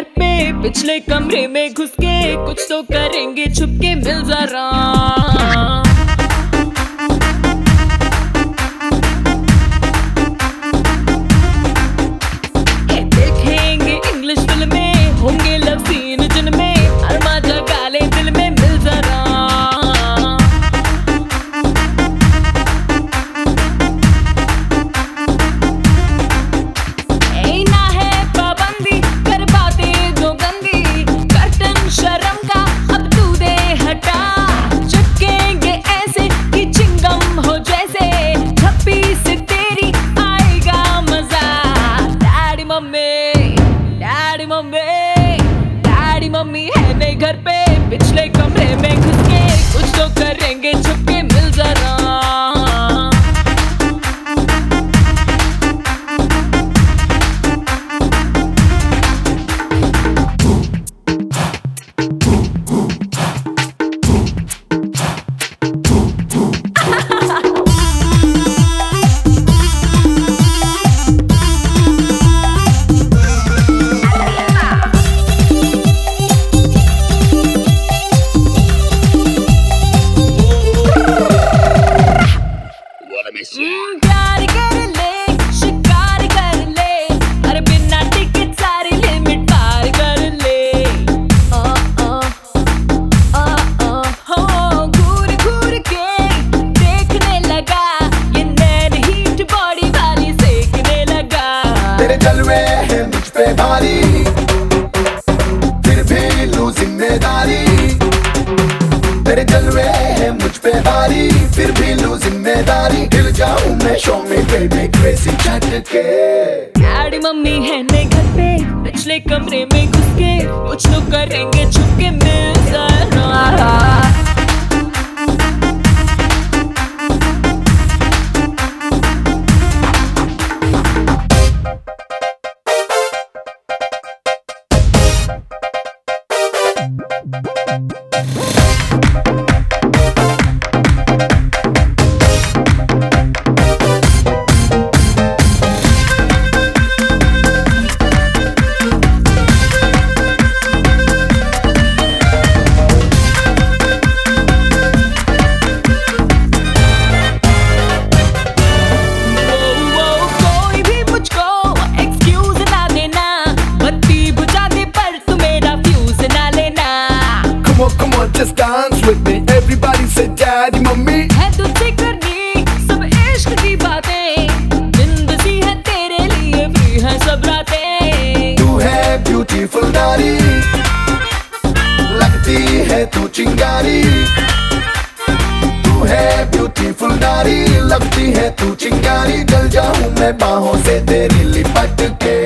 घर पे पिछले कमरे में घुस के कुछ तो करेंगे छुपके मिल जरा। मम्मी है नहीं घर पे। पिछले कमरे में घुस के कुछ तो करेंगे छुप मुझ पे भारी फिर भी लू ज़िम्मेदारी। गिर जाऊँ मैं शो में बेबी क्रेजी चट के। डैडी मम्मी है ने घर पे, पिछले कमरे में घुस के, कुछ लोग करेंगे छुपके मिल। Just dance with me. Everybody say daddy, mommy. है तुझसे करनी सब इश्क की बातें। ज़िंदगी है तेरे लिए फ्री है सब रातें। तू है ब्यूटीफुल नारी लगती है तू चिंगारी। तू है ब्यूटीफुल नारी लगती है तू चिंगारी। जल जाऊँ मैं बाहों से तेरी लिपट के।